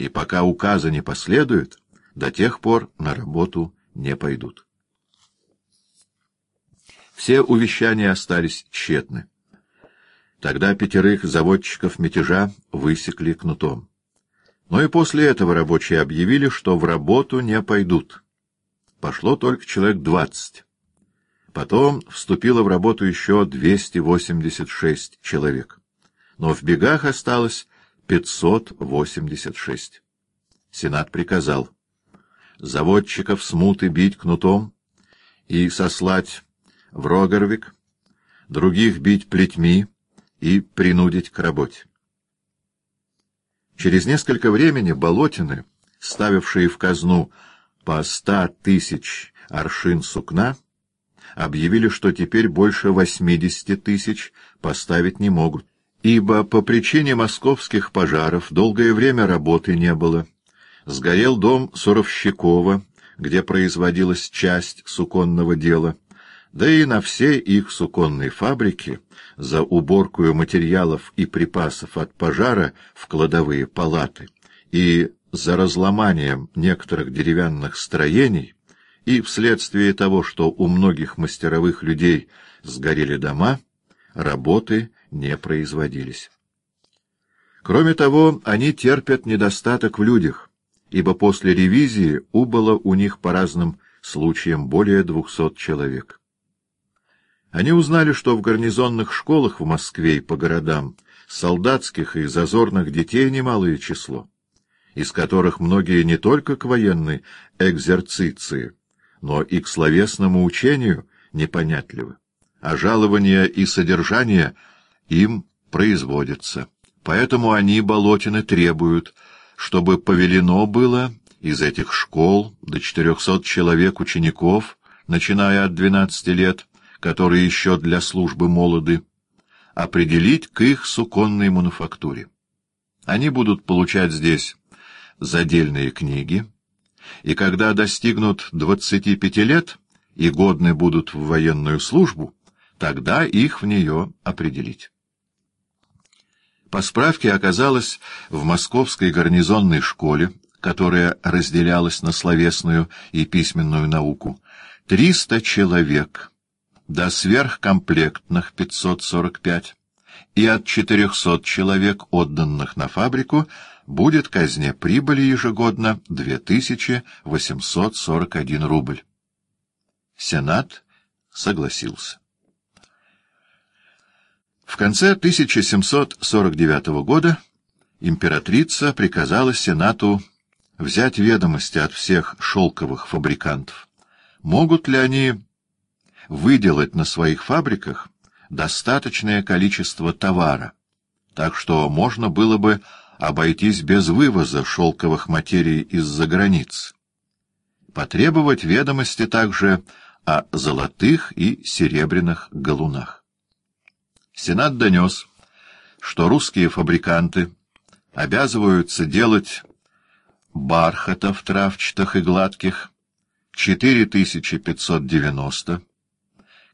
и пока указа не последует, до тех пор на работу не пойдут. Все увещания остались тщетны. Тогда пятерых заводчиков мятежа высекли кнутом. Но и после этого рабочие объявили, что в работу не пойдут. Пошло только человек двадцать. Потом вступило в работу еще 286 человек. Но в бегах осталось 586. Сенат приказал заводчиков смуты бить кнутом и сослать в Рогервик, других бить плетьми и принудить к работе. Через несколько времени болотины, ставившие в казну по ста тысяч аршин сукна, объявили, что теперь больше восьмидесяти тысяч поставить не могут, ибо по причине московских пожаров долгое время работы не было. Сгорел дом Суровщикова, где производилась часть суконного дела, да и на все их суконные фабрики за уборкую материалов и припасов от пожара в кладовые палаты и за разломанием некоторых деревянных строений и вследствие того, что у многих мастеровых людей сгорели дома, работы не производились. Кроме того, они терпят недостаток в людях, ибо после ревизии убыло у них по разным случаям более двухсот человек. Они узнали, что в гарнизонных школах в Москве и по городам солдатских и зазорных детей немалое число, из которых многие не только к военной экзерциции, но и к словесному учению непонятливы, а жалования и содержание им производятся. Поэтому они, болотины, требуют, чтобы повелено было из этих школ до четырехсот человек учеников, начиная от двенадцати лет, которые еще для службы молоды, определить к их суконной мануфактуре. Они будут получать здесь задельные книги, и когда достигнут двадцати пяти лет и годны будут в военную службу, тогда их в нее определить. По справке оказалось в московской гарнизонной школе, которая разделялась на словесную и письменную науку, триста человек, до сверхкомплектных 545, и от 400 человек, отданных на фабрику, будет казне прибыли ежегодно 2841 рубль. Сенат согласился. В конце 1749 года императрица приказала Сенату взять ведомости от всех шелковых фабрикантов. Могут ли они выделать на своих фабриках достаточное количество товара, так что можно было бы обойтись без вывоза шелковых материй из-за границ. Потребовать ведомости также о золотых и серебряных галунах. Сенат донес, что русские фабриканты обязываются делать бархатов травчатых и гладких 4590,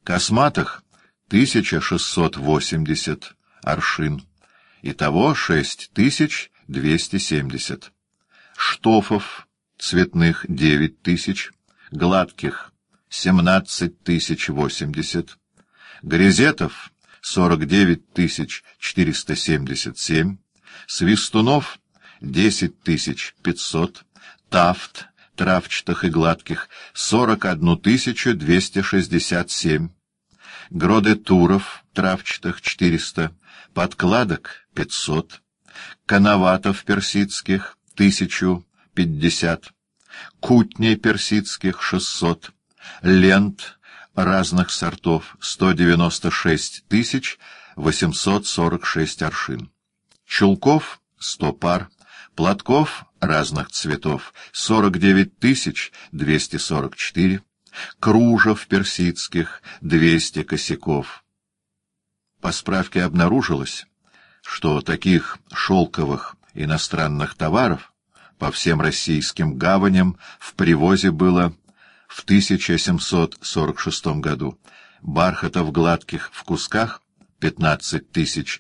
косматых 1680 аршин, итого 6270, штофов цветных 9000, гладких 17080, грезетов 49477, свистунов 10500, тафт травчатых и гладких 41267, гродетуров травчатых 400, подкладок 500, коноватов персидских 1050, кутней персидских 600, лент разных сортов 196 тысяч 846 аршин, чулков 100 пар, платков разных цветов 49 тысяч 244, кружев персидских 200 косяков. По справке обнаружилось, что таких шелковых иностранных товаров по всем российским гаваням в привозе было в 1746 году, бархатов гладких в кусках 15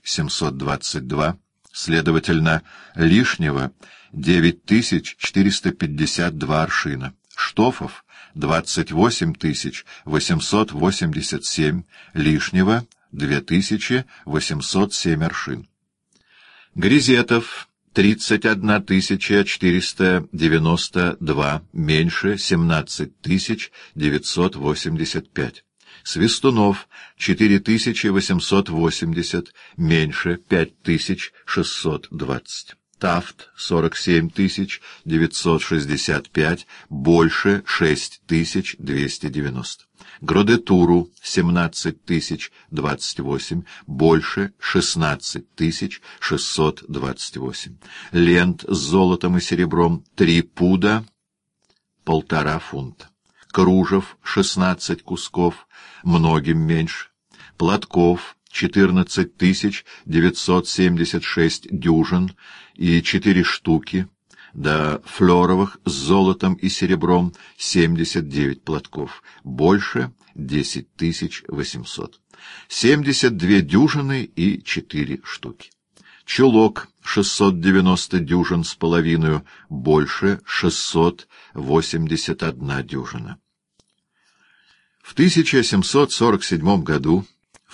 722, Следовательно, лишнего 9452 аршина, штофов 28887, лишнего 2807 аршин. Гризетов 31492, меньше 17985. Свистунов — 4880, меньше 5620. Тафт — 47965, больше 6290. Гродетуру — 17028, больше 16628. Лент с золотом и серебром — 3 пуда, полтора фунта. Кружев — 16 кусков, многим меньше. Платков — 14 976 дюжин и 4 штуки, да флоровых с золотом и серебром 79 платков, больше 10 800. 72 дюжины и 4 штуки. Чулок 690 дюжин с половиной, больше 681 дюжина. В 1747 году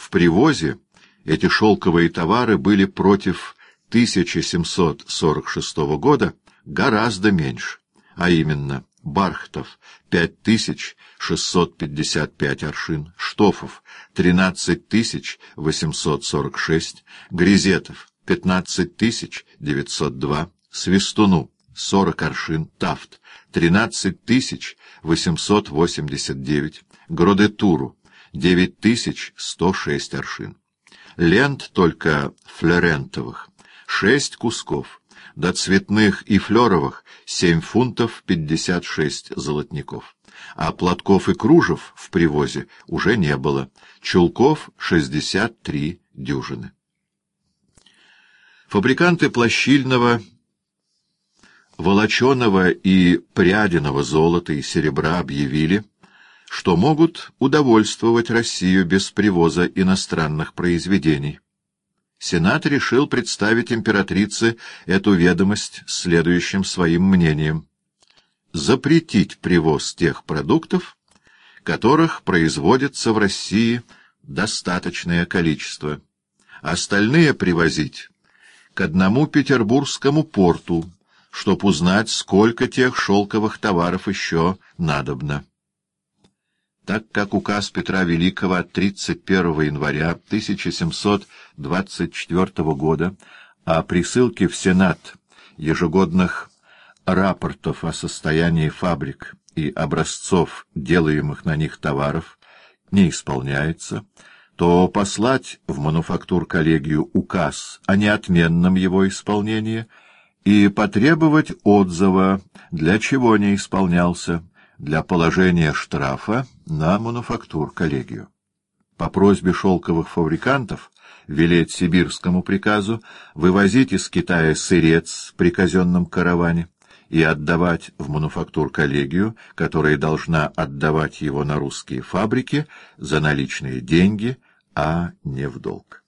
в привозе эти шелковые товары были против 1746 года гораздо меньше, а именно бархтов 5655 аршин, штофов 13846, грезетов 15902, свистуну 40 аршин, тафт 13889, гродетуру 9106 аршин. Лент только флорентовых 6 кусков, до цветных и флеровых — семь фунтов пятьдесят шесть золотников. А платков и кружев в привозе уже не было, чулков — шестьдесят три дюжины. Фабриканты плащильного, волоченого и прядиного золота и серебра объявили, что могут удовольствовать Россию без привоза иностранных произведений. Сенат решил представить императрице эту ведомость следующим своим мнением. Запретить привоз тех продуктов, которых производится в России достаточное количество. Остальные привозить к одному петербургскому порту, чтоб узнать, сколько тех шелковых товаров еще надобно так как указ Петра Великого от 31 января 1724 года о присылке в Сенат ежегодных рапортов о состоянии фабрик и образцов делаемых на них товаров не исполняется, то послать в мануфактур-коллегию указ о неотменном его исполнении и потребовать отзыва, для чего не исполнялся, для положения штрафа на мануфактур-коллегию. По просьбе шелковых фабрикантов велеть сибирскому приказу вывозить из Китая сырец при казенном караване и отдавать в мануфактур-коллегию, которая должна отдавать его на русские фабрики за наличные деньги, а не в долг.